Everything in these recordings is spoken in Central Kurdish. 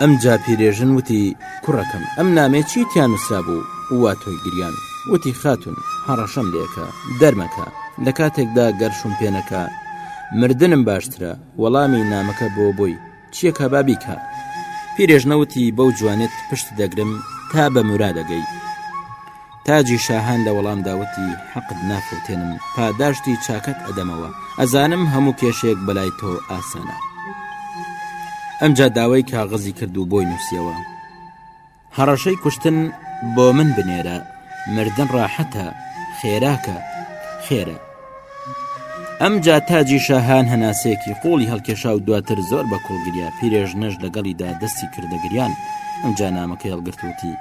ئەمجا پیرێژن وتی، کوڕەکەم ئەم نامەیە چی تیا نووسرابوو وا تۆی گریاند؟ وتی، خاتوون هەڕەشەم لێکە، دەرمەکە، لە کاتێکدا گەر شوم پێ نەکا، مردنم باشترە، وەڵامی نامەکە بۆ بۆی چیەکا با بیکا. پیرێژنە وتی، بەو جوانیت پشت دەگرم تا بە مورادە گەی. تاجی شاهان لە وەڵامدا وتی، حەقت نافەوتێنم، پاداشتی چاکەت ئەدەمەوە، ئەزانم هەموو کێشەیەک بەلای تۆ ئاسانە. ئەمجا داوای کاغەزی کرد و بۆی نووسیەوە. هەڕەشەی کوشتن بۆ من بنێرە، مردن ڕاحەتە، خێراکە، خێرە. ئەمجا تاجی شاهان هەناسەیەکی قوڵی هەڵکێشا و دواتر زۆر بە کوڵگریا پیرێژ نەش لەگەڵیدا دەستی کردەگریان ئەمجا نامەکەی هەڵگرتوتی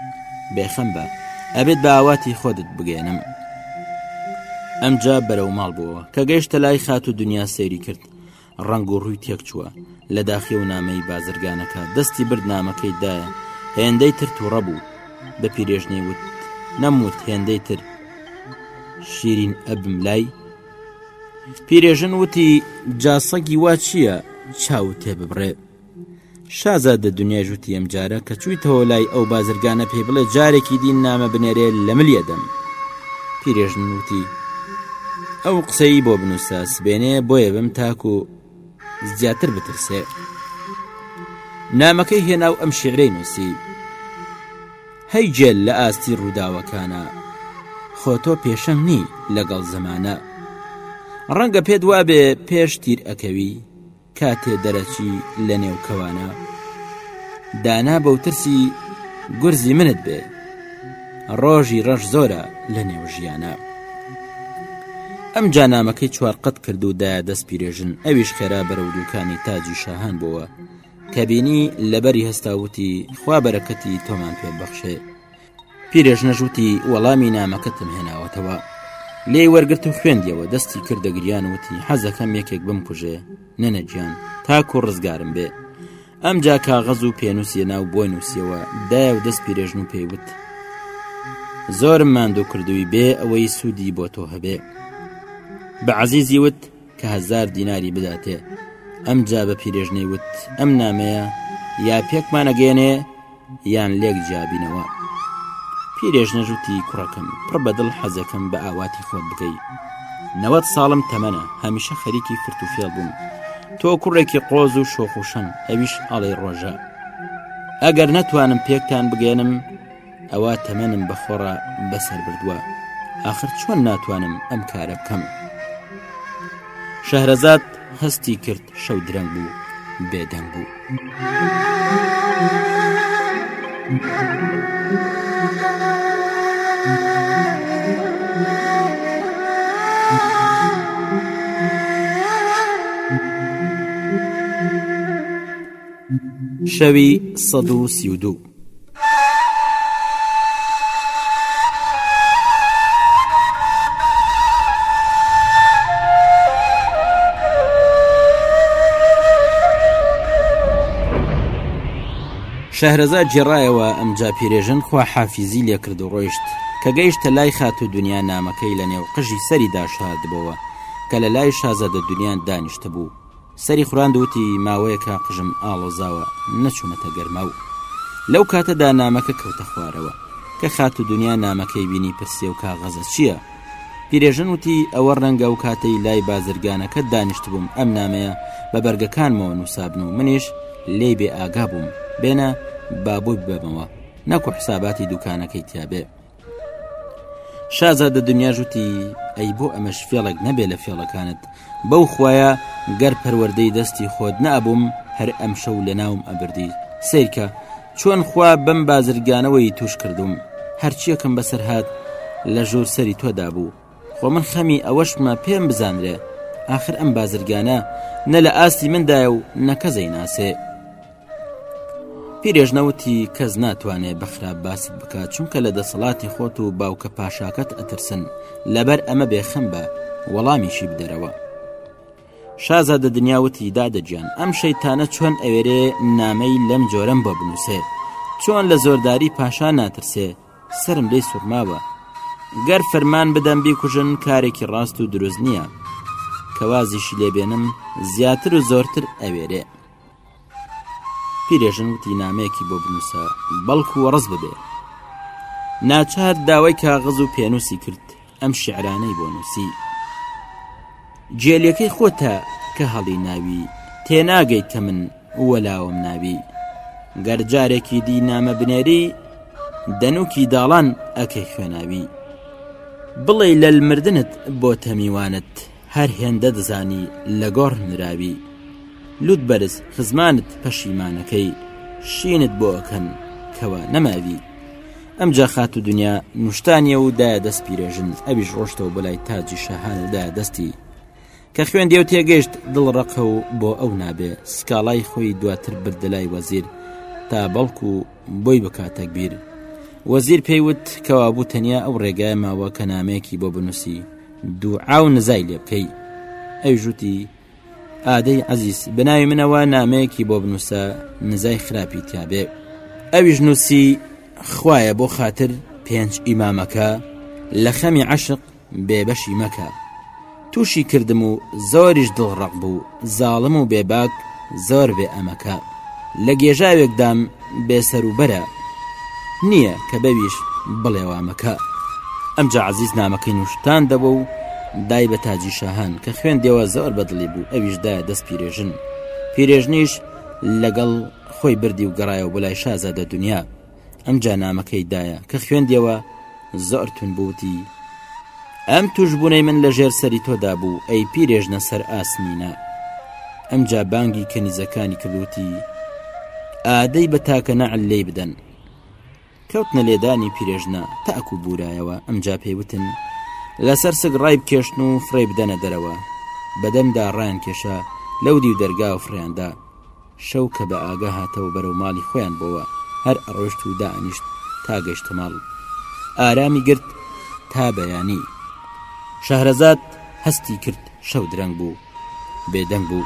بێخەم بە ئەبێت باواتی خۆدت بگەێنم ئەمجا بەرەو ماڵ بووەوە کە گەیشتە لای خات و دنیا سەیری کرد ڕەنگ و ڕووی تێکچووە لە داخی و نامەی بازرگانەکە دەستی برد نامەکەی دایە هێندەی تر تووڕە بوو بە پیرێژنەی وت نەموت هێندەی تر شیرین ئەبم لای پیرێژن وتی جاسەگی وا چییە چاو تێ ببڕێ شازادە دنیای ژووتی ئەم جارە کە چوویتەوە لای ئەو بازرگانە پێی بڵێ جارێکی دین نامە بنێرێ لە ملیە دەم پیرێژن وتی ئەو قسەی بۆ بنووسە سبێنێ بۆیە بم تاکو زیاتر بترسێ نامەکەی هێنا و ئەم شعرەی نووسی هەی جێل لە ئاستی ڕووداوەکانە خۆ تۆ پێشەنگ نی لەگەڵ زەمانە ڕەنگە پێت وابێ پێش تیر ئەکەوی کاتێ دەرەچی لە نێو کەوانە دانا بە و ترسی گورزی منت بێ ڕۆژی ڕەش زۆرە لە نێو ژیانە ئەم جانامەکەی چوار قەت کرد و دایە دەست پیرێژن ئەویش خێرا بەرە و دووکانی تاجی شاهان بووە کەبینی لەبەری هەستاوتی خوا بەرەکەتی تۆمان پێ بەخشێ پیرێژنەش وتی وەڵامی نامەکەتم هێناوەتەوە لێی وەرگرت و خوێندیەوە دەستی کردە گریان وتی حەزەکەم یەکێک بم کوژێ نەنەگیان تاکو ڕزگارم بێ ئەم جا کاغەز و پێنووسیە ناو بۆی نووسیەوە دایە و دەست پیرێژن و پێیوت زۆرم ماندوو کردووی بێ ئەوەی سوودی بۆ تۆ هەبێ بە عزیزی وت کە هەزار دیناری بداتێ ئەم جا بە پیرێژنەی وت ئەم نامەیە یا پێکمانەگەێنێ یان لێک جیابینەوە پیرێژ نەژوتی کوڕەکەم پڕ بە دڵ حەزەکەم بە ئاواتی خۆت بکەی نەوەت ساڵم تەمەە هەمیشە خەریکی فرت و فێڵ بووم تۆ کوڕێکی قۆز و شۆخوشەم ئەویش ئاڵی ڕۆژە ئەگەر نەتوانم پێکتان بگەێنم ئەوا تەمەنم بەخۆڕا بەسەر بردووە آخر چۆن ناتوانم ئەم کارە بکەم شەهرەزاد هەستی کرد شەو درەنگ بوو بێدەنگ بوو. شەوی سەد و سی و دوو. شەهرەزاد جێڕایەوە ئەمجا پیرێژن خوا حافیزی لێکرد و ڕۆیشت کە گەیشتە لای خات و دنیا نامەکەی لە نێو قژی سەری داشادبەوە کە لە لای شازادە دنیایان دانیشتە بوو سەری خوراند و وتی ماوەیەکە قژم ئاڵۆزاوە نەچوومەتە گەرما و لەو کاتەدا نامەکە کەوتە خوارەوە کە خاتوو دنیا نامەکەی بینی پرسی ئەو کاغەزە چییە؟ پیرێژن وتی ئەوە ڕەنگە ئەو کاتەی لای بازرگانەکەت دانیشتبووم ئەم نامەیە بە بەرگەکانمەوە نووسابن و منیش لێی بێ ئاگا بووم بێنە با بۆی ببەمەوە نەکوو حساباتی دووکانەکەی تیابێ شازادە دنیا ژوتی ئەی بۆ ئەمەش فێڵێک نەبێ لە فێڵەکانت بەو خویە گەر پەروەەردەی دەستی خۆت نابووم هەر ئەم شەو لە ناوم ئەبردی سیرکە چۆن خوا بەم بازرگانەوەی توش کردوم هەرچیەکەم بەسەر هاات لە ژوور سەری تۆدا بوو خۆ من خەمی ئەوەشمە پێم بزانرێ آخر ئەم بازرگانە نە لە ئاستی مندایە و نەکەزەی ناسێ پیرێژ نەوتی کەس ناتوانێت بە خراپ باست بکات چونکە لە دەسەڵاتی خۆت و باوکە پاشاکەت ئەترسن لەبەر ئەمە بێخەم بە وەڵامیشی بدەرەوە شازادە دنیاوتی دادەجان ئەم شەیتانە چۆن ئەوێرێ نامەی لەم جۆرەم بۆ بنووسێ چۆن لە زۆرداری پاشا ناترسێ سرم لی سوورماوە گەر فەرمان بدەم بیکوژن کارێکی ڕاست و دروست نییە کەوازیشی لێبێنم زیاتر و زۆرتر ئەوێرێ پیرێژن وتی نامەیەکی بۆ بنووسە بەڵکو وەڕز ببێ ناچار داوای کاغز و پێنووسی کرد ئەم شعرانەی بۆ نووسی جێلیەکەی خۆتە کە هەڵی ناوی تێناگەی کە من وەلاوم ناوی گەر جارێکی دی نامە بنێری دەنوکی داڵان ئەکەی خوێناوی بڵێ لەل مردنت بۆ تەمیوانت هەر هێندە دەزانی لە گۆڕ نراوی لوت بەرز خزمانت پەشیمانەکەی شینت بۆ ئەکەن کەوا نەماوی ئەمجا خات و دنیا نوشتانیە و دایە دەست پیرێژن ئەویش ڕۆشتەوە بەلای تاجی شەهان و دایە دەستی کە خوێن دێو تێگەشت دڵ ڕقە و بۆ ئەو نابێ سکاڵای خۆی دواتر بردەلای وەزیر تا بەڵکو بۆی بکاتە بیر وەزیر پێی وت کەوابوو تەنیا ئەو ڕێگای ماوە کە نامەیەکی بۆ بنووسی دوعا و نزای لێ بکەی ئەی ژووتی ئادەی عزیز بناوی منەوە نامەیەکی بۆ بنووسە نزای خراپی تیاابێ ئەویش نووسی خویە بۆ خاتر پێنج ئیمامەکە لە خەمی عشق بێ بەشی مەکە تووشی کردم و زۆریش دڵ ڕق بوو زاڵم و بێباک زۆر بێ ئەمەکە لە گێژاوێکدام بێسەر و بەرە نییە کە بەویش بڵێوامەکە ئەمجا عزیز نامەکەی نوشتان دەبە و دای بە تاجی شاهان کە خوێندەوە زۆر بەدڵی بوو ئەویشدا دەست پیرێژن پیرێژنیش لەگەڵ خۆی بردی و گەڕایەوە بۆ لای شازادە دنیا ئەمجا نامەکەی دایە کە خوێندیەوە زۆر تون بووتی ئەم توشببوونەی من لە ژێر سەری تۆدا بوو ئەی پیرێژنە سەر ئاسنینە ئەمجا بانگی کەنیزەکانی کردوتی ئادەی بە تاکە نەعل لی بدەن کەوتنە لێدانی پیرێژنە تاکو بورایەوە ئەمجا پێیوتن لەسەر سگ ڕای بکێشن و فڕێ بدەنە دەرەوە بەدەمدا ڕان کێشە لەو دیو دەرگا و فڕیاندا شەو کە بە ئاگا هاتەوە بەرەو ماڵی خۆیان بۆوە هەر ئەڕۆشت و دائەنیشت تا گەشتە ماڵ ئارامی گرت تا بەیانی شەهرەزاد هەستی کرد شەو درەنگ بوو بێدەنگ بوو.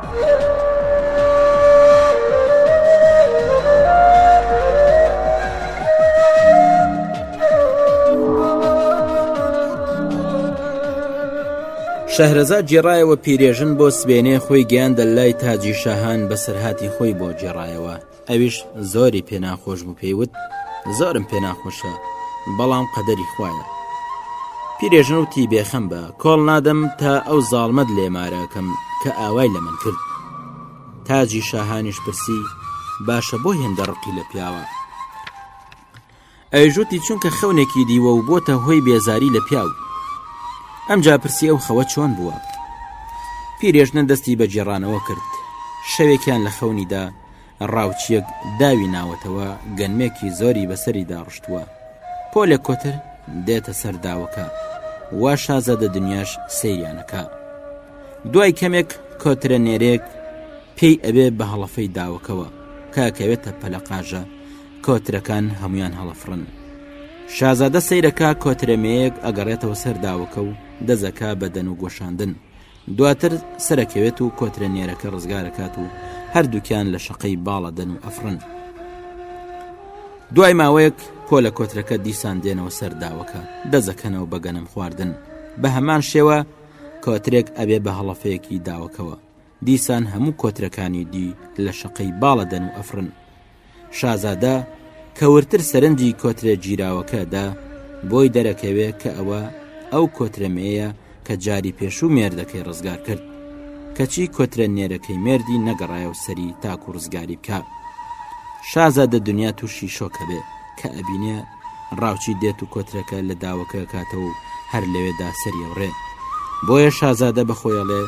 شەهرەزاد گێڕایەوە پیرێژن بۆ سبێنێ خۆی گەیاندە لای تاجی شەهان بەسەرهاتی خۆی بۆ گێڕایەوە ئەویش زۆری پێ ناخۆش بوو پێی وت زۆرم پێ ناخۆشە بەڵام قەدەری خوایە پیرێژن وتی بێخەم بە کۆڵ نادەم تا ئەو زاڵمەت لێمارەکەم کە ئاوای لە من کرد تاجی شاهانیش پرسی باشە بۆ هێندە ڕقی لە پیاوە ئەویش وتی، چونکە خەونێکی دیوە و بۆتە هۆی بێزاری لە پیاو. ئەمجا پرسی ئەو خەوە چۆن بووە؟ پیرێژنە دەستی بە گێڕانەوە کرد، شەوێکیان لە خەونیدا ڕاوچییەک داوی ناوەتەوە گەنمێکی زۆری بەسەری داڕشتووە، پۆلێک کۆتر دێتە سەر داوەکە و شازادە دنیاش سەیریان ئەکا. دوای کەمێک کۆترە نێرێک پێی ئەبێ بە هەڵەفەی داوەکەوە کە ئەکەوێتە پەلەقاژە، کۆترەکان هەمویان هەڵەفڕن شازادە سەیرەکە کۆترەمەیەک ئەگەڕێتەوە سەر داوەکە و دەزەکە بەدەن و گۆشاندن دواتر سەرەکەوێت و کۆترە نێرەکە ڕزگارەکات و هەردووکیان لە شەقەی باڵە دەن و ئەفرن دوای ماوەیەک کۆ لە کۆترەکە دیسان دێنەوە سەر داوەکە دەزەکەنەوە بەگەنم خواردن بە هەمان شێوە کۆترێک ئەبێ بە هەڵەفەیەکی داوەکەوە دیسان هەموو کۆترەکانی دی لە شەقەی باڵە دەن و ئەفڕن. شازادە کە وردتر سەرنجی کۆترە گیراوەکە دا، بۆی دەرەکەوێ کە ئەوە ئەو کۆترە مێیە کە جاری پێشوو مێردەکەی ڕزگار کرد. کەچی کۆترە نێرەکەی مێردی نەگەڕایە و سەری تاکوو ڕزگاری بکا. شازادە دنیا تووشی شۆکەبێ کە ئەبینێ، ڕاوچی دێت و کۆترەکە لە داوەکە کاتەوە و هەر لەوێدا سەریەوڕێ بۆیە شازادە بەخۆیڵێ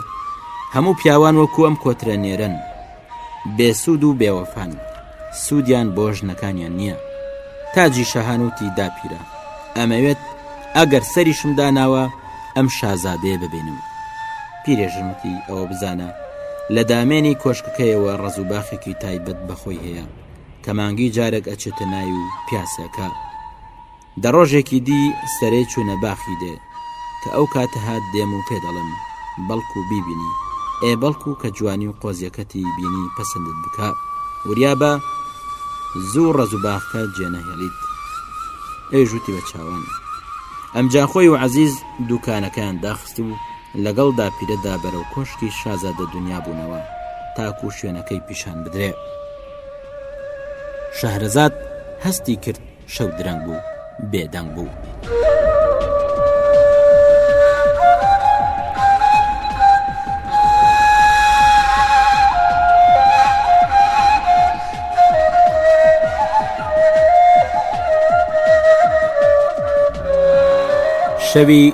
هەموو پیاوان وەکو ئەم کۆترە نێرن بێسوود و بێوەفان سوودیان بۆ ژنەکانیان نییە تاجی شەهانوتی داپیرە ئەمەوێت ئەگەر سەریشم داناوە ئەم شازادەیە ببینم پیرێژنوتی ئەوە بزانە لە دامێنی کۆشکەکەیەوە ڕزوباخێکی تایبەت بەخۆی هەیە کە مانگی جارەک ئەچێتە ناوی و پیاسەکە دە ڕۆژێکی دی سەرێ چوونە باخی دێ کە ئەو کاتە هات دێم و پێ دەڵم بەڵکو و بیبینی ئێ بەڵکو و کە جوانی و قۆزیەکەتی بینی پەسەندت بکە وریا بە زوو ڕەز و باخکە جێنەهێڵیت ئێژوتی بە چاوان ئەمجا خۆی و عزیز دوکانەکەیان داخ و لەگەڵ داپیرەدا بەرەو کۆشکی شازادە دنیا بوونەوە تاکو شوێنەکەی پیشان بدرێ شەهرەزاد هەستی کرد شەو درەنگ بوو بێدەنگ بوو. شەوی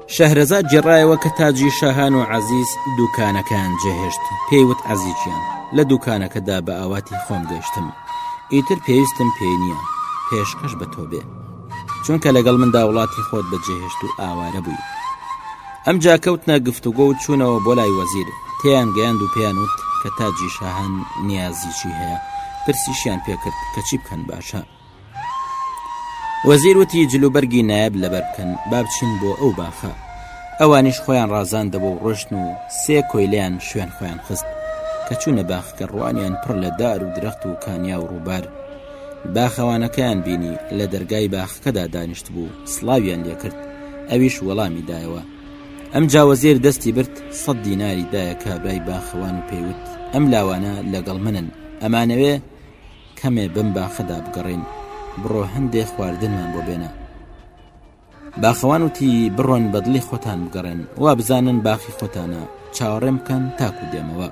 شەهرەزاد گێڕایەوە کە تاجی شاهان و عەزیز دووکانەکەیان جێهێشت، پێی وت عەزیز گیان، لە دووکانەکەدا بە ئاواتی خۆم گەیشتم، ئیتر پێویستم پێی نییە پێشکەش بە تۆ بێ، چونکە لەگەڵ مندا وڵاتی خۆت بەجێهێشت و ئاوارە بووی. ئەمجا کەوتنە گفتوگۆ و چوونەوە بۆ لای وەزیر، تێیان گەیاند و پێیان وت کە تاجی شاهان نیازیی هەیە، پرسیشیان پێ کرد کە چی بکەن باشە؟ وەزیر وتی جلوبەرگی نایەب لەبەر بکەن با بچین بۆ ئەو باخە ئەوانیش خۆیان ڕازاندەوە و ڕۆشتن و سێ کۆیلیان شوێن خۆیان خست کە چوونە باخەکە ڕوانیان پڕ لە دار و درەخت و کانیا و ڕووبار باخەوانەکەیان بینی لە دەرگای باخەکەدا دانیشت بوو سلاویان لێکرد ئەویش وەڵامی دایەوە ئەم جاوەزیر دەستی برد سە دیناری دایە کابرای باخەوان و پێیوت ئەم لاوانە لەگەڵ منن ئەمانەوێ کەمێ بەم باخەدا بگەڕێین بڕۆ هەندێ خواردنمان بۆ بێنە باخەوان وتی بڕۆن بەدڵی خۆتان بگەڕێن وا بزانن باخی خۆتانە چاوەڕێم بکەن تاکو دێمەوە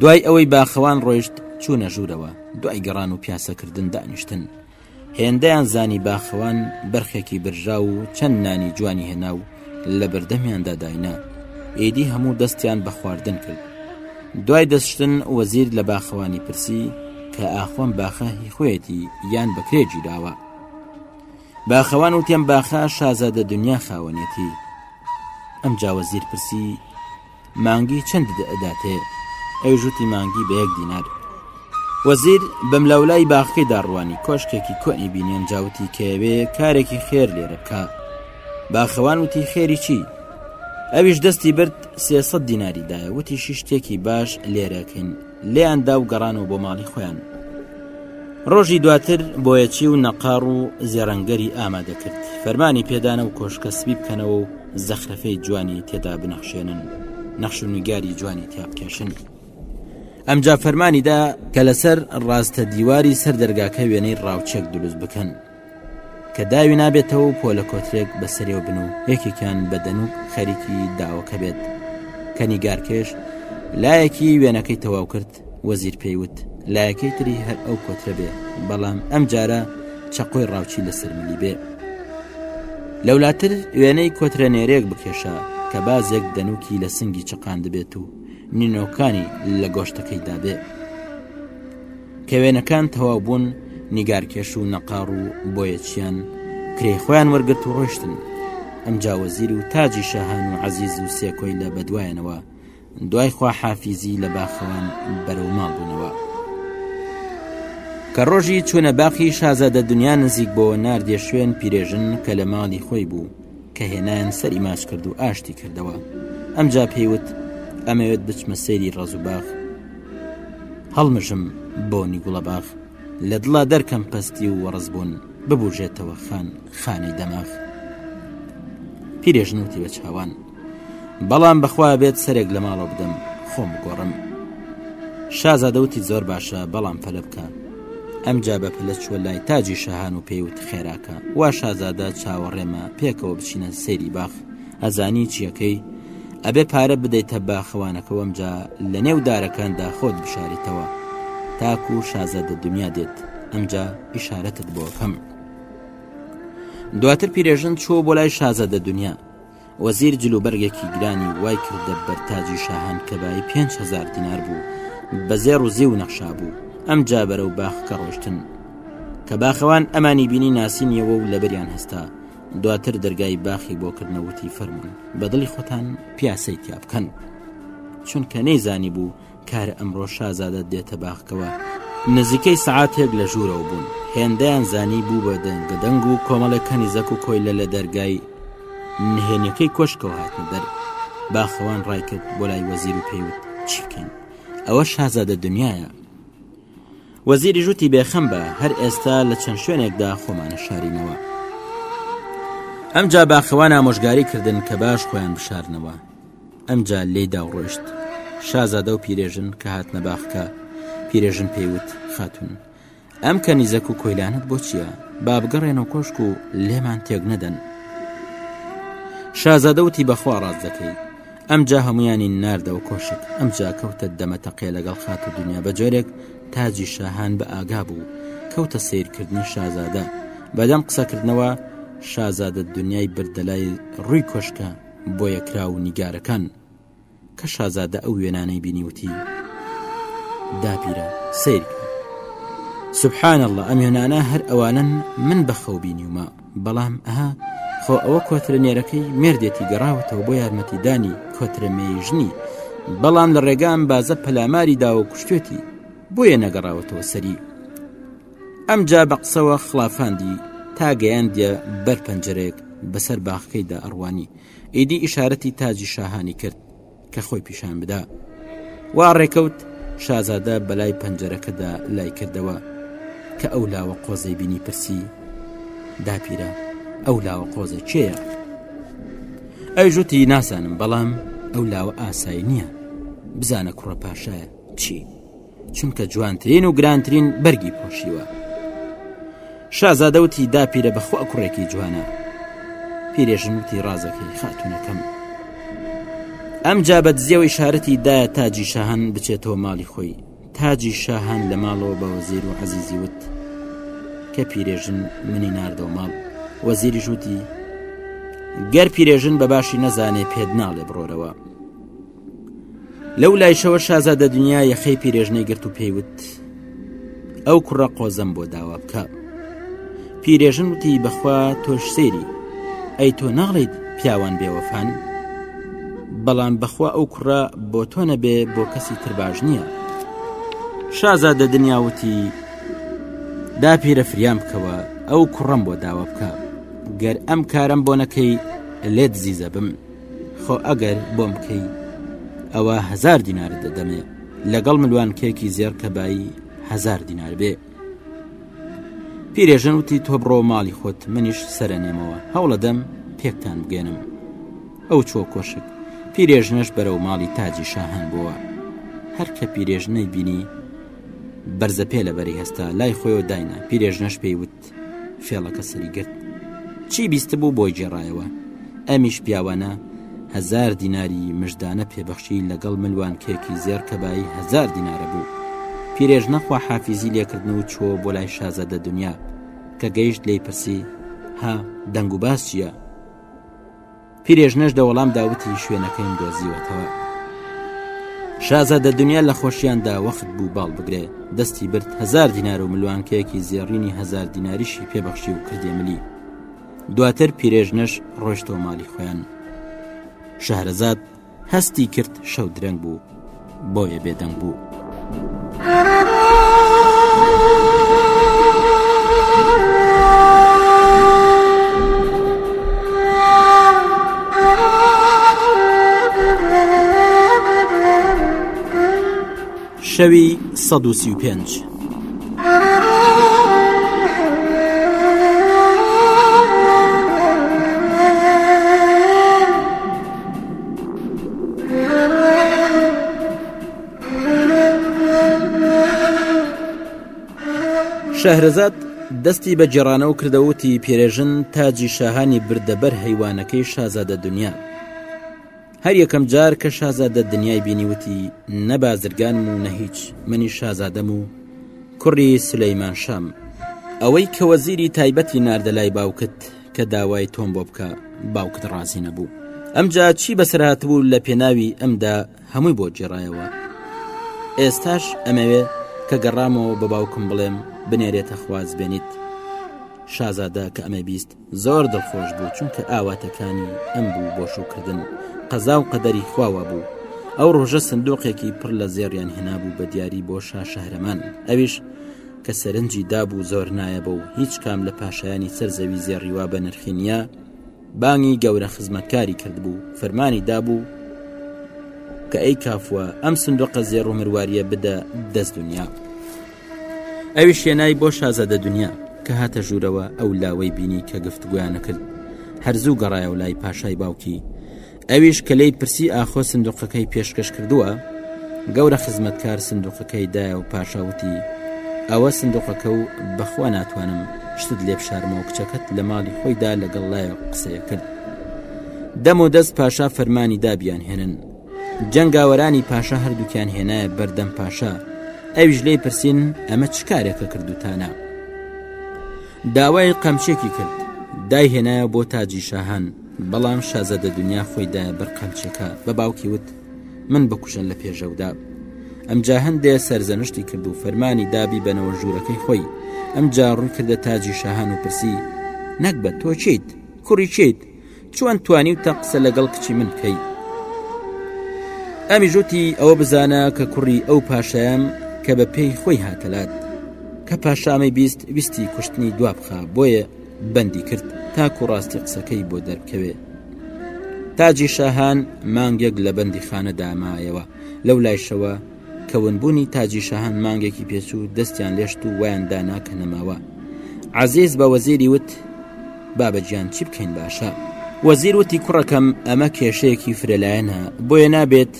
دوای ئەوەی باخەوان ڕۆیشت چوونە ژوورەوە دوای گەڕان و پیاسەکردن دانیشتن هێندەیان زانی باخەوان بەرخێکی برژاو و چەند نانی جوانی هێنا و لە بەردەمیاندا داینا ئیدی هەموو دەستیان بە خواردن کرد دوای دەستشتن وەزیر لە باخەوانی پرسی کە ئاخۆم باخە هی خوێتی یان بەکرێ گیراوە باخەوان و تێم باخە شازادە دنیا خاوەنێتی ئەم جاوەزیر پرسی مانگی چەندت ئەدات هەیە ئەویش وتی مانگی بە یەک دینار وەزیر بەملاولای باخەکەی داڕوانی کۆشکێکی کۆنی بینێن جاوتی کەوێ کارێکی خێر لێرە بکە باخەوان وتی خێری چی ئەویش دەستی برد سێسە دیناری دایە وتی شیشتێکی باش لێرەکەین لێیان دا و گەڕانەوە بۆ ماڵی خۆیان ڕۆژی دواتر بۆیەچی و نەقاڕ و زێڕەنگەری ئامادە کرد فەرمانی پێدانە و کۆشکە سبی بکەنەوە و زەخرەفەی جوانی تێدا بنەخشێنن نەخش و نوگاری جوانی تیابکێشن ئەمجا فەرمانیدا کە لەسەر ڕاستە دیواری سەر دەرگاکە وێنەی ڕاوچێک دروست بکەن کە داوی نابێتەوە و پۆلە کۆترێک بە سەرێو بن و یەکێکیان بە دەنوک خەریکی داوەکە بێت کە نیگارکێش لایەکی وێنەکەی تەواو کرد وەزیر پێیوت لایەکەی تری هەر ئەو کۆترە بێ بەڵام ئەم جارە چەقۆی ڕاوچی لەسەر ملی بێ لەولاتر وێنەی کۆترە نێرێک بکێشە کە بازێک دەنوکی لە سنگی چقاندبێت و نینۆکانی لە گۆشتەکەی دابێ کە وێنەکان تەواو بوون نیگارکێش و نەقاڕ و بۆیەچیان کرێ خۆیان وەرگرت و ڕۆشتن ئەمجا وەزیر و تاجی شەهان و عزیز و سێکۆی لە بەدوایەنەوە دوای خوا حافیزی لە باخەوان بەرەو ماڵ بوونەوە کە ڕۆژی چوونە باقی شازادە دنیا نزیک بۆ ناردێ شوێن پیرێژن کە لە ماڵی خۆی بوو کە هێنایان سەری ماچ کرد و ئاشتی کردەوە ئەمجا پێیوت ئەمەوێت بچمە سەیری ڕەز و باغ هەڵمژم بۆنی گوڵەباغ لە دڵا دەرکەم پەستی و وەڕز بوون ببوژێتەوە خان خانی دەماغ پیرێژنوتی بە چاوان بەڵام بەخوا بێت سەرێک لە ماڵەوە بدەم خۆم گۆڕم شازادەوتی زۆر باشە بەڵام پەلە بکە ئەمجا بە پلە چوە لای تاجی شەهان و پێیوت خێراکە وا شازادە چاوەڕێمە پێکەوە بچینە سێری باخ ئەزانی چیەکەی ئەبێ پارە بدەیتە باخەوانەکەوەمجا لە نێو دارەکاندا خۆت بشاریتەوە تاکو و شازادە دنیا دێت ئەمجا ئیشارەتت بۆکەم دواتر پیرێژن چوە بۆ لای شازادە دنیا وەزیر جل و بەرگێکی گرانی وای کردە بەر تاجی شاهان کە بای پێنج هەزار دینار بوو بە زێڕ و زیو نەخشا بوو ئەم جا بەرە و باخ کە ڕۆشتن کە باخەوان ئەمانی بینی ناسینیەوە و لەبەریان هەستا دواتر دەرگای باخی بۆ کردنەوتی فەرمونون بەدڵی خۆتان پیاسەی تیا بکەن چونکە نەیزانی بوو کارە ئەمڕۆ شازادە دێتە باخکەوە نزیکەی سەعاتێک لە ژوورەوە بوون هێندەیان زانی بوو بە دەنگە دەنگ و کۆمەڵە کەنیزەک و کۆیلە لە دەرگای نهێنیەکەی کۆشکەوە هاتنە دەر باخەوان ڕایکرد بۆ لای وەزیر و پێوت چیکەین ئەوە شازادە دنیاە وەزیری ژووتی بێخەم بە هەر ئێستا لە چەند شوێنێکدا خۆمانە شارینەوە ئەمجا باخەوان ئامۆژگاری کردن کە باش خۆیان بشارنەوە ئەمجا لێی داو ڕۆشت شازادە و پیرێژن کە هاتنە باخکە پیرێژن پێیوت خاتون ئەم کە نیزەک و کۆیلانت بۆ چییە بابگەڕێن و کۆشک و لێمان تێک نەدەن شازادە وتی بەخوا ڕاست دەکەی ئەمجا هەمویانی ناردەوە کۆشک ئەمجا کەوتە دەمەتەقێ لەگەڵ خات و دنیا بە جۆرێک تاجی شاهان بە ئاگا بوو کەوتە سیرکردنی شازادە بەدەم قسەکردنەوە شازادە دنیای بردەلای ڕووی کۆشکە بۆیەکرا و نیگارەکان کە شازادە ئەو وێنانەی بینیوتی داپیرە سیرکە سبحان الله ئەم هێنانە هەر ئەوانن من بەخەو بینیومە بەڵام ئەها خۆ ئەوە کۆترە نێرەکەی مردێتی گەڕاوەتەوە بۆ یارمەتیدانی کۆترەمێی ژنی بەڵام لە ڕێگام بازە پەلاماری داوە کوشتێتی بۆیە نەگەڕاوەتەوە سەری ئەمجا بە قسەوە خڵافاندی تا گەیاندیە بەر پەنجەرەیەک بەسەر باخەکەیدا ئەڕوانی ئیدی ئیشارەتی تاجی شاهانی کرد کە خۆی پیشان بدا وا ڕێکەوت شازادە بەلای پەنجەرەکەدا لای کردەوە کە ئەو لاوە قۆزەی بینی پرسی داپیرە ئەو لاوە قۆزە کێیە ئەی ژوتی ناسانم بەڵام ئەو لاوە ئاسایی نییە بزانە کوڕە پاشایە چی؟ چونکە جوانترین و گرانترین بەرگی پۆشیوە شازادەوتی داپیرە بەخوا کوڕێکی جوانە پیرێژنوتی ڕازەکەی خاتونەکەم ئەم جا بە دزیەوەی شارەتی دایە تاجی شاهان بچێتەوە ماڵی خۆی تاجی شاهان لە ماڵەوە بە وەزیر و عزیزی وت کە پیرێژن منی ناردەوە ماڵ وەزیری ژووتی گەر پیرێژن بە باشی نەزانێ پێت ناڵێ بڕۆرەوە لەو لایشەوە شازادە دنیا یەخەی پیرێژنەی گرت و پێیوت ئەو کوڕە قۆزەم بۆ داوا بکە پیرێژن وتی بەخوا تۆش سێری ئەی تۆ ناڵیت پیاوان بێوەفان بەڵام بەخوا ئەو کوڕە بۆ تۆ نەبێ بۆ کەسی ترباش نییە شازادە دنیا وتی دا پیرە فریام بکەوە ئەو کوڕم بۆ داوا بکە گەر ئەم کارم بۆ نەکەی لێت زیزە بم خۆ ئەگەر بۆم بکەی ئەوە هزار دینار دەدەمێ لەگەڵ ملوانکێکی زێر کەبایی هزار دینار بێ پیرێژن وتی تۆ بڕۆ ماڵی خۆت منیش سرە نێمەوە هەوڵەدەم پێکتان بگەێنم ئەو چۆ کۆشک پیرێژنەش بەرەو ماڵی تاجی شاهان بووە هەر کە پیرێژنەی بینی بەرزە پێ لە بەری هەستا لای خۆیەوە داینا پیرێژنەش پێی وت فێڵەکە سەری گرت چی بیستبوو بۆی گێڕایەوە ئەمیش پیاوانە هزار دیناری مژدانە پێبەخشی لەگەڵ ملوان کێکی زێر کەبایی هزار دینارە بوو پیرێژ نەخوا حافیزی لێکردن و چۆ بۆ لای شازادە دنیا کە گەیشت لی پرسی ها دەنگ و باسیە پیرێژنەش دە وەڵام داوتی شوێنەکەیم دۆزیوەتەوە شازادە دنیا لە خۆشیاندا وەخت بوو باڵ بگرێ دەستی برد هزار دینار و ملوانکەیەکی زێڕینی هزار دیناریشی پێبەخشی و کردێ ملی دواتر پیرێژنەش ڕۆشتەوە مالی خۆیان شەهرەزاد هەستی کرد شەو درەنگ بوو بۆیە بێدەنگ بوو. شەوی سەد و سی و پێنج. شەهرەزاد دەستی بە جێرانەوە کردەوتی پێرێژن تاجی شاهانی بردەبەر هەیوانەکەی شازادە دنیا هەر یەکەم جار کە شازادە دنیای بینی وتی نە بازرگانم و نە هیچ منی شازادەم و کوڕی سلەیمان شام ئەوەی کە وەزیری تایبەتی ناردە لای باوکت کە داوای تۆم بۆ بکە باوکت ڕازی نەبوو ئەمجا چی بەسرات بوو لە پێناوی ئەمدا هەمووی بۆ جێڕایەوە ئێستاش ئەمەوێ کە گەڕامەوە بە باوکم بڵێم بنێرێتە خوازبێنیت شازادە کە ئەمە بیست زۆر دڵخۆش بوو چونکە ئاواتەکانی ئەم بوو بۆ شوکردن قەزا و قەدەری خواوە بوو ئەو ڕۆژە سندۆقێکی پڕ لە زێڕیان هێنابوو بە دیاری بۆ شا شەهرەمان ئەویش کە سەرنجی دابوو زۆر نایەبە و هیچ کام لە پاشایانی سەر زەوی زێڕیوا بە نرخی نییە بانگی گەورە خزمەتکاری کردبوو فەرمانی دابوو کە ئەی کافوە ئەم سندۆقە زێڕ و مرواریە بدە دەست دنیا. ئەویش هێنای بۆ شازادە دنیا کە هاتە ژوورەوە ئەو لاوەی بینی کە گفتگویانە کرد هەرزوو گەڕایە و لای پاشای باوکی ئەویش کە لی پرسی ئاخۆ سندوقەکەی پێشکەش کردووە گەورە خزمەتکار سندوقەکەی دایە و پاشاوتی ئەوە سندوقەکە و بەخوا ناتوانم شتت لێ بشارمەوە کچەکەت لە ماڵی خۆیدا لەگەڵ لایە قسەیە کرد دەم و دەست پاشا فەرمانی دابیان هێنن جەنگاوەرانی پاشا هەردووکیان هێنایە بەردەم پاشا ئەویش لی پرسین ئەمە چ کارێکە کردوتانە داوای قەمچێکی کرد دایهێنایە بۆ تاجی شاهان بەڵام شازەدە دنیا خۆیدا بەر قەمچەکە بە باوکی وت من بکوژن لە پێشەودا ئەمجا هەندێ سەرزەنشتی کرد و فەرمانی دابی بەنەوە ژوورەکەی خۆی ئەمجا ڕووی کردە تاجی شاهان و پرسی نەک بە تۆ چیت کوڕی چیت چۆن توانیوتە قسە لەگەڵ کچی من بکەی ئەمی ژوتی ئەوە بزانە کە کوڕی ئەو پاشایەم کە بە پێی خۆی هاتەلات کە پاشامی بیست ویستی کوشتنی دوابخە بۆیە بەندی کرد تاکو ڕاستی قسەکەی بۆ دەرکەوێ تاجی شاهان مانگێک لە بەندی خانە دامایەوە لەو لایشەوە کە ونبوونی تاجی شاهان مانگێکی پێچوو دەستیان لێشت و وایان دانا کە نەماوە عزیز بە وەزیری وت بابە گیان چی بکەین باشە وەزیر وتی کوڕەکەم ئەمە کێشەیەکی فرەلایەنە بۆیە نابێت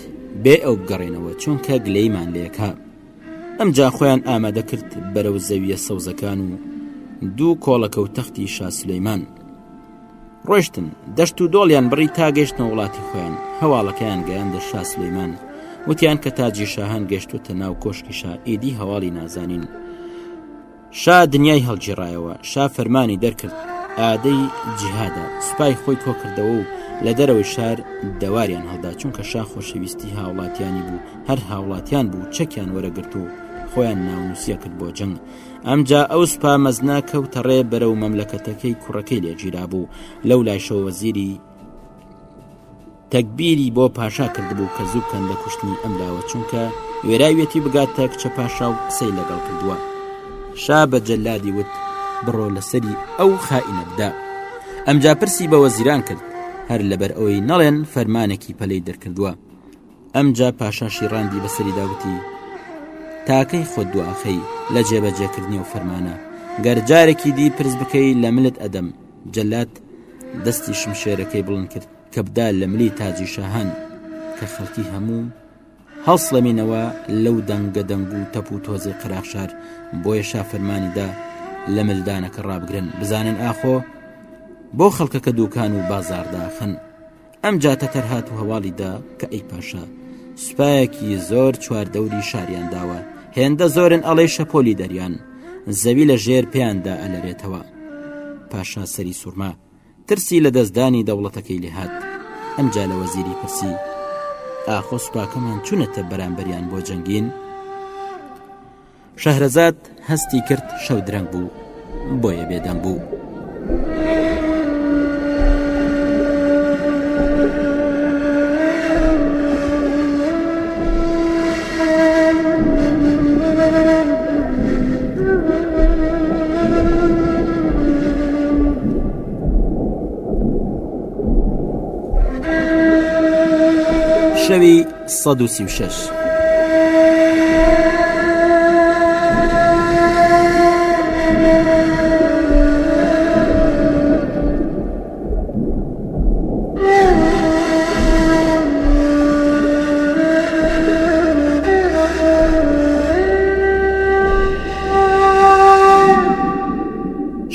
بێ ئەو بگەڕێنەوە چونکە گلەیمان لێکە ئەم جا خۆیان ئامادە کرد بەرەو زەویە سەوزەکان و دوو کۆڵەکە و تەختی شاسلەیمان ڕۆشتن دەشت و دۆڵیان بڕی تا گەشتنە وڵاتی خۆیان هەواڵەکەیان گەیاندە شا سلەیمان وتیان کە تاجی شاهان گەشتوتە ناو کۆشکی شا ئیدی هەواڵی نازانین شا دنیای هەڵگیڕایەوە شا فەرمانی دەرکرد ئادەی جیهادا سوپای خۆی کۆکردەوە و لە دەرەوەی شار دەواریان هەڵدا چونکە شا خۆشەویستی هاوڵاتیانی بوو هەر هاوڵاتیان بوو چەکیان وەرەگرت و خۆیان ناونووسە کرد بۆ جەنگ ئەمجا ئەو سوپا مەزنە کەوتە ڕێ بەرەو مەملەکەتەکەی کوڕەکەی لێگیرا بوو لەو لایشەوە وەزیری تەکبیری بۆ پاشا کردبوو کە زوو بکەن لە کوشتنی ئەم لاوە چونکە وێراویەتی بگاتە کچە پاشا و قسەی لەگەڵ کردووە شا بە جەلادی وت بڕۆ لەسەری ئەو خائینە بدە ئەمجا پرسی بە وەزیران کرد هەر لەبەر ئەوەی نەڵێن فەرمانێکی پەلەی دەرکردووە ئەمجا پاشاشی ڕاندی بەسەریدا وتی تاکەی خۆ دواخەی لە جێبەجێکردنی و فەرمانە گەر جارێکی دی پرس بکەی لە ملت ئەدەم جەلات دەستی شمشێرەکەی بڵند کرد کە بدا لە ملی تاجی شاهان کە خەڵکی هەموو هەڵسڵەمینەوە لەو دەنگە دەنگ و تەپ و تۆزی قراخشار بۆیە شافەرمانیدا لە ملدانەکە ڕابگرن بزانن ئاخۆ بۆ خەڵکەکە دوکان و بازارداخن ئەم جا تەتەر هات و هەواڵی دا کە ئەی پاشا سوپایەکی زۆر چواردەوری شاریان داوە هێندە زۆرن ئەڵێ شەپۆلی دەریان زەوی لە ژێر پێیاندا ئەلەرێتەوە پاشا سەری سوورما ترسی لە دەستدانی دەوڵەتەکەی لێهات ئەمجا لە وەزیری پرسی ئاخۆ سوپاکەمان چونەتە بەرامبەریان بۆ جەنگین شەهرەزاد هەستی کرد شەو درەنگ بوو بۆیە بێدەنگ بوو. شەوی سەد و سی و شەش.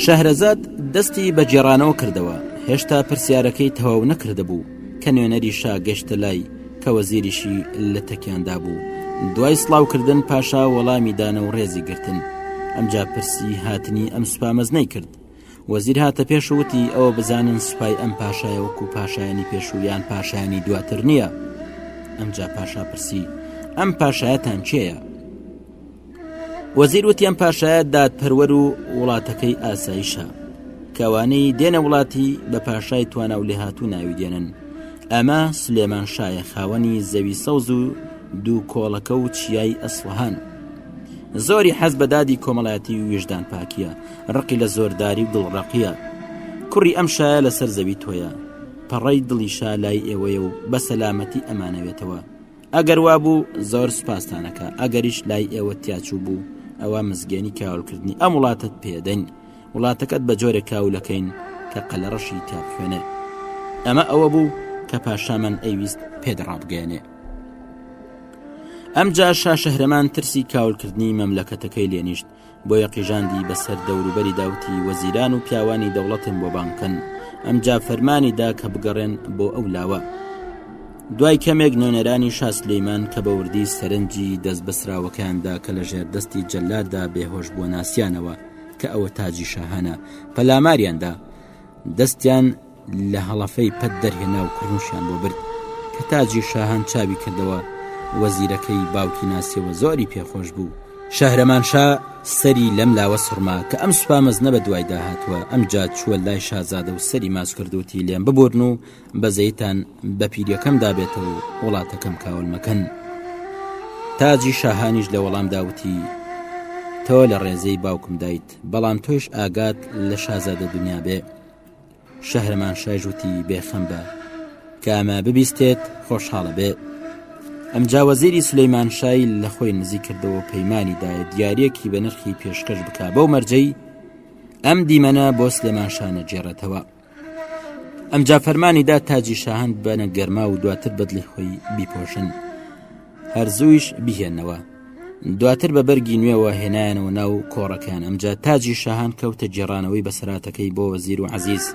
شەهرەزاد دەستی بە گێڕانەوە کردەوە هێشتا پرسیارەکەی تەواو نەکردبوو کە نوێنەری شا گەشتە لای کە وەزیریشی لە تەکیاندا بوو دوای سڵاوکردن پاشا وەڵامی دانە و ڕێزی گرتن ئەمجا پرسی هاتنی ئەم سوپامەز نەیکرد وەزیر هاتە پێش وتی ئەوە بزانن سوپای ئەم پاشایە وەکو پاشایانی پێشوویان پاشایانی دواتر نییە ئەمجا پاشا پرسی ئەم پاشایەتان چێە وەزیر وتیان پاشایە دادپەروەر و وڵاتەکەی ئاسایشە کەوانەی دێنە وڵاتی بە پاشای توانا و لێهاتوو ناوی دێنن ئەمە سلێمان شایە خاوەنی زەوی سەوز و دوو کۆڵەکە و چیای ئەسوهان زۆری حەز بەدادی کۆمەڵایەتی و وێژدان پاکیە ڕقی لە زۆرداری و دڵڕقیە کوڕی ئەم شایە لەسەر زەوی تۆیە پەڕی دڵیشا لای ئێوەیە و بە سەلامەتی ئەمانەوێتەوە ئەگەر وابوو زۆر سوپاستانەکە ئەگەریش لای ئێوە تیاچوو بوو ئەوە مزگێنی کاولکردنی ئەم وڵاتت پێدەین وڵاتەکەت بە جۆرێک کاولەکەین کە قەلەڕەشی تا بخوێنێ ئەمە ئەوە بوو کە پاشامان ئەویست پێدڕابگەێنێ ئەمجا شا شەهرەمان ترسی کاولکردنی مەملەکەتەکەی لێنیشت بۆیە قیژاندی بەسەر دەوروبەریدا وتی وەزیران و پیاوانی دەوڵەتم بۆ بانگ بکەن ئەمجا فەرمانی دا کە بگەڕێن بۆ ئەو لاوە دوای کەمێک نوێنەرانی شا سلەیمان کە بە وردی سەرنجی دەست بەسراوەکەیاندا کە لە ژێر دەستی جەلاددا بێهۆش بۆ ناسیانەوە کە ئەوە تاجی شاهانە پەلاماریاندا دەستیان لە هەڵەفەی پەت دەرهێنا و کوڕنوشیان بۆ برد کە تاجی شاهان چاوی کردەوە وەزیرەکەی باوکی ناسیەوە زۆری پێخۆش بوو شەهرەمانشا سەری لەم لاوە سڕما کە ئەم سوپا مەزنە بە دوایدا هاتووە ئەم جا چووە لای شازادە و سەری ماچ کردوتی لێم ببورن و بەزەیتان بە پیریەکەم دابێتەوە و وڵاتەکەم کاول مەکەن تاجی شاهانیش لە وەڵام داوتی تۆ لە ڕێزەی باوکم دایت بەڵام تۆش ئاگات لە شازادە دنیا بێ شەهرەمان شایش وتی بێخەم بە کامە ببیستێت خۆشحاڵە بێ ئەمجا وەزیری سلەیمان شای لە خۆی نزی کردەوە پەیمانی دایە دیارەکی بە نرخی پێشکەش بک بەو مەرجەی ئەم دیمەنە بۆ سلێمان شانە جێڕێتەوە ئەمجا فەرمانیدا تاجی شاهند بەنە گەرما و دواتر بدلی خۆی بیپۆشن هەرزوویش بیهێنەوە دواتر بە بەرگی نوێەوە هێنایانەوە ناو کۆڕەکان ئەمجا تاجی شەهان کەوتە جێڕانەوەی بەسەراتەکەی بۆ وەزیر و عزیز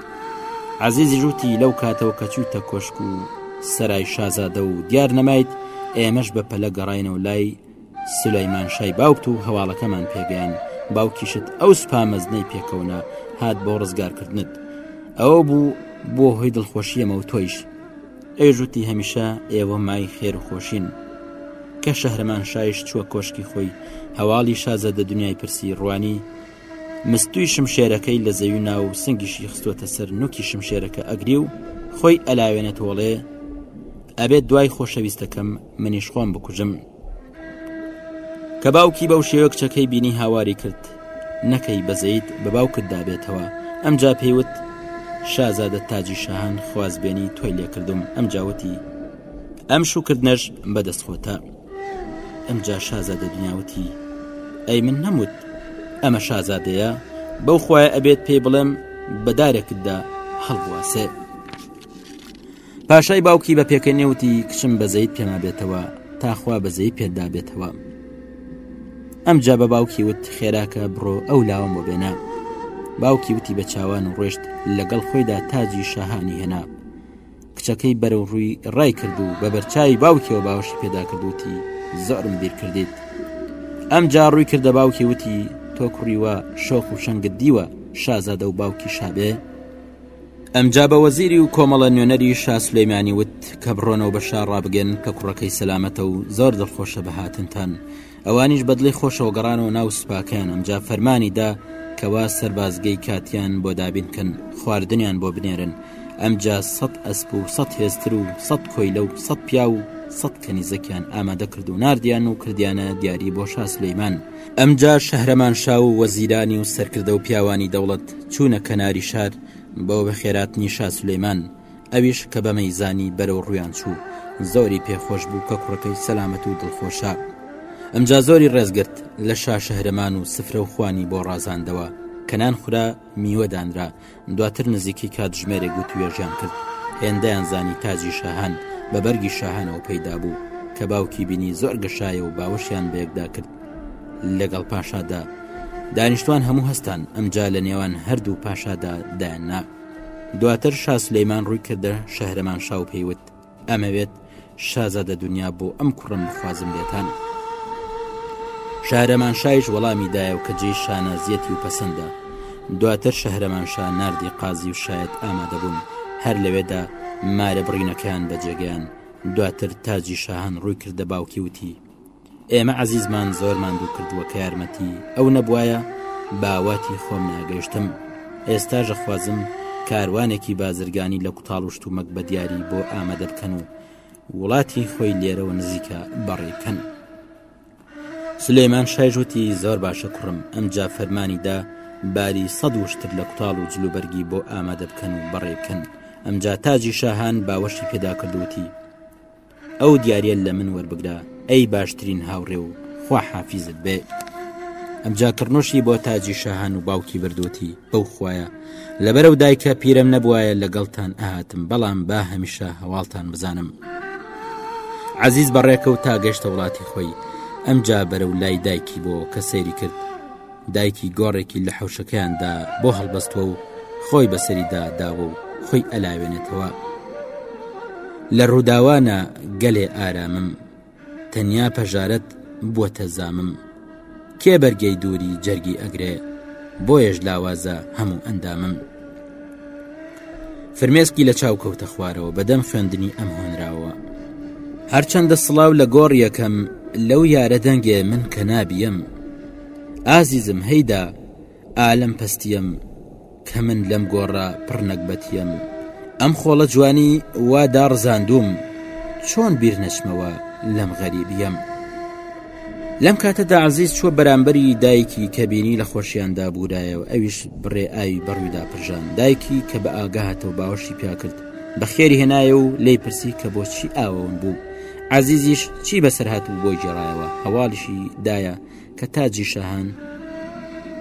عزیزی ژووتی لەو کاتەوە کە چووتە کۆشک و سەرای شازادە و دیار نەمایت ئێمەش بە پەلە گەڕینەوە لای سلەیمان شای باوکت و هەواڵەکەمان پێگەیان باوکیشت ئەو سپامەزنەی پێکەونا هات بۆ ڕزگارکردنت ئەو بوو بۆ هۆی دڵخۆشیەمە و تۆیش ئەویش وتی هەمیشە ئێوە مای خێر و خۆشین کە شەهرەمان شایش چووە کۆشکی خۆی هەواڵی شازادە دنیای پرسی ڕوانی مستوی شمشێرەکەی لە زەوی ناو و سنگیشی خستوەتە سەر نوکی شمشێرەکە ئەگری و خۆی ئەلاوێنە تۆڵێ ئەبێت دوای خۆشەویستەکەم منیش خۆم بکوژم کە باوکی بەو شێوە کچەکەی بینی هاواری کرد نەکەی بەزەیت بە باوکت دابێتەوە ئەمجا پێیوت شازادە تاجی شەهان خوازبێنی تۆی لێکردم ئەم جاوتی ئەم شوکردنەش بەدەست خۆتە ئەمجا شازادە دنیاوتی ئەی من نەموت ئەمە شازادەیە بەو خۆیان ئەبێت پێی بڵێم بەدارێکتدا هەڵبواسێت پاشای باوکی بە پێکەنێ وتی کچم بەزەیت پێما بێتەوە تاخوا بەزەی پێتدا بێتەوە ئەمجا بە باوکی وت خێراکە بڕۆ ئەو لاوەم بۆ بێنە باوکی وتی بە چاوان و ڕۆشت لەگەڵ خۆیدا تاجی شاهانی هێنا کچەکەی بەرەو ڕووی ڕای کرد و بە بەرچوی باوکیەوە باوشی پێدا کردوتی زۆرم بیر کردیت ئەم جا ڕووی کردە باوکی وتی تۆ کوڕیوە شۆخ و شەنگت دیوە شازادە و باوکی شابێ ئەمجا بە وەزیری و کۆمەڵە نوێنەری شا سلەیمانی وت کە بڕۆنەوە بە شا ڕابگەن کە کوڕەکەی سەلامەتە و زۆر دڵخۆشە بە هاتنتان ئەوانیش بەدڵی خۆشەوە گەڕانەوە ناو سوپاکەیان ئەمجا فەرمانی دا کەوا سەربازگەی کاتیان بۆ دابین بکەن خواردنیان بۆ بنێرن ئەمجا سە ئەسپ و سە هێزتر و سە کۆیلە و سە پیا و سە کەنیزەکیان ئامادە کرد و نردیان و کردیانە دیاری بۆ شا سلەیمان ئەمجا شەهرەمانشا و وەزیرانی و سەرکردە و پیاوانی دەوڵەت چوونە کەناری شار بۆ بەخێراتنی شا سلەیمان ئەویش کە بەمەی زانی بەرەو ڕویان چوو زۆری پێخۆش بوو کە کوڕەکەی سەلامەت و دڵخۆشە ئەمجا زۆری ڕێزگرت لە شا شەهرەمان و سفرە و خوانی بۆ ڕازاندەوە کەنان خورا میوەدانرا دواتر نزیکی کاتژمێرێک گوت وێژیان کرد هێندەیان زانی تاجی شەهان بە بەرگی شاهانەوە پەیدا بوو کە باوکی بینی زۆر گەشایە و باوەشیان بەیەکدا کرد لەگەڵ پاشادا دانیشتوان هەموو هەستان ئەمجا لە نێوان هەردوو پاشادا دایاننا دواتر شاسلەیمان ڕووی کردە شەهرەمان شاو پێیوت ئەمەوێت شازادە دنیا بۆ ئەم کوڕم بخوازم لێتان شارەمان شایش وەڵامی دایە و کە جێی شانازیەتی و پەسەندە دواتر شەهرەمان شا نردی قازی و شاید ئامادەبوون هەر لەوێدا مارە بڕینەکەیان بەجێگەیان دواتر تاجی شاهان ڕووی کردە باوکی وتی ئێمە عەزیزمان زۆر ماندوو کردووە کە یارمەتی ئەو نەبوایە باواتی خۆم ناگەشتم ئێستا ژەخوازم کاروانێکی بازرگانی لە کوتاڵ و شتومەک بە دیاری بۆ ئامادە بکەن و وڵاتی خۆی لێرەوە نزیکە بەڕێ بکەن سلێمان شایژوتی زۆر باشە کوڕم ئەمجا فەرمانیدا باری سەد وشتر لە کوتاڵ و جلوبەرگی بۆ ئامادە بکەن و بەڕێ بکەن ئەمجا تاجی شاهان باوەشی پێدا کردوتی ئەو دیارە لە من وەربگرە ئەی باشترین هاوڕێ و خوا حافیزت بێ ئەمجا کڕنوشی بۆ تاجی شەهان و باوکی بردووتی بەو خویە لەبەر و دایکە پیرم نەبواە لەگەڵتان ئاهاتم بەڵام با هەمیشە هەواڵتان بزانم عزیز بەڕێکە و تا گەشتە وڵاتی خۆی ئەمجا بەرە و لای دایکی بۆ کە سەیری کرد دایکی گۆڕێکی لە حەوشەکەیاندا بۆ هەڵبەستوە و خۆی بەسەریدا داوە و خۆی ئەلاوێنێتەوە لە ڕووداوانە گەلێ ئارامم تەنیا پەژارەت بووە تەزامم کێ بەرگەی دووری جەرگی ئەگرێ بۆیەش لاوازە هەموو ئەندامم فرمێسکی لە چاو کەوتە خوارەوە بەدەم خوێندنی ئەم هۆنراوە هەرچەندە سڵاو لە گۆڕیەکەم لەو یارە دەنگێ من کە نابیەم ئازیزم هەیدا ئالەم پەستیەم کە من لەم گۆڕە پڕنەگبەتیەم ئەم خۆڵە جوانی وا داڕزاندوم چۆن بیر نەچمەوە لەم غەریبیەم لەم کاتە داعزیز چوە بەرامبەری دایکی کە بینی لە خۆشیاندا بوورایەوە ئەویش بڕێ ئاوی بەڕوویدا پرژان دایکی کە بە ئاگاهاتەوە باوەشی پیا کرد بە خێری هێنایە و لی پرسی کە بۆچی ئاوەون بوو عزیزیش چی بەسەر هاتبوو بۆی گێڕایەوە هەواڵیشی دایە کە تاجی شاهان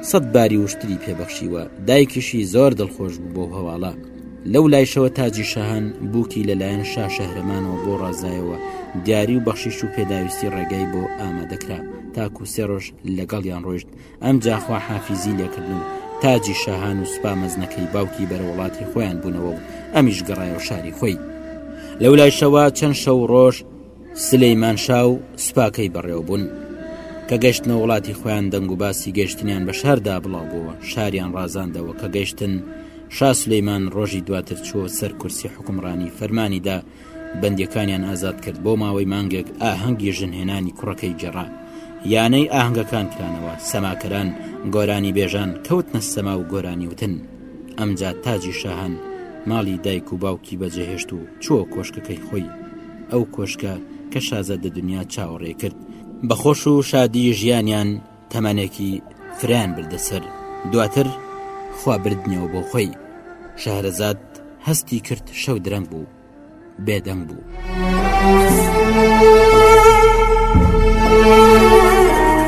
سەد باری وشتری پێبەخشیوە دایکیشی زۆر دڵخۆش بوو بۆ هەواڵە لەو لایشەوە تاجی شاهان بووکی لەلایەن شا شەهرەمانەوە بۆ ڕازایەوە دیاری و بەخشیش و پێداویستی ڕێگای بۆ ئامادەکرا تاکو سێ ڕۆژ لەگەڵیان ڕۆشت ئەم جاخوا حافیزی لێکردن تاجی شاهان و سوپا مەزنەکەی باوکی بەرە وڵاتی خۆیان بوونەوە و ئەمیش گەڕایەوە شاری خۆی لەو لایشەوە چەند شەو ڕۆژ سلیمان شا و سوپاکەی بەڕێوە بوون کە گەشتنە وڵاتی خۆیان دەنگ و باسی گەشتنیان بە شاردا بڵاو بووە شاریان ڕازاندەوە کە گەشتن شا سلیمان ڕۆژی دواتر چووە سەر کورسی حکومڕانی فەرمانیدا بەندەکانیان ئازاد کرد بۆ ماوەی مانگێک ئاهەنگی ژنهێنانی کوڕەکەی گەڕا یانەی ئاهنگەکان کرانەوە سەماکەران گۆرانی بێژان کەوتنە سەما و گۆرانی وتن ئەمجا تاجی شاهان ماڵی دایک و باوکی بەجێهێشت و چووە کۆشکەکەی خۆی ئەو کۆشکە کە شازادە دنیا چاوەڕێ کرد بە خۆش و شادی ژیانیان تەمەنێکی فران بردە سەر دواتر خوا بردنیەوە بۆ خۆی شارەزاد هەستی کرد شەو درەنگ بوو بێدەنگ بوو.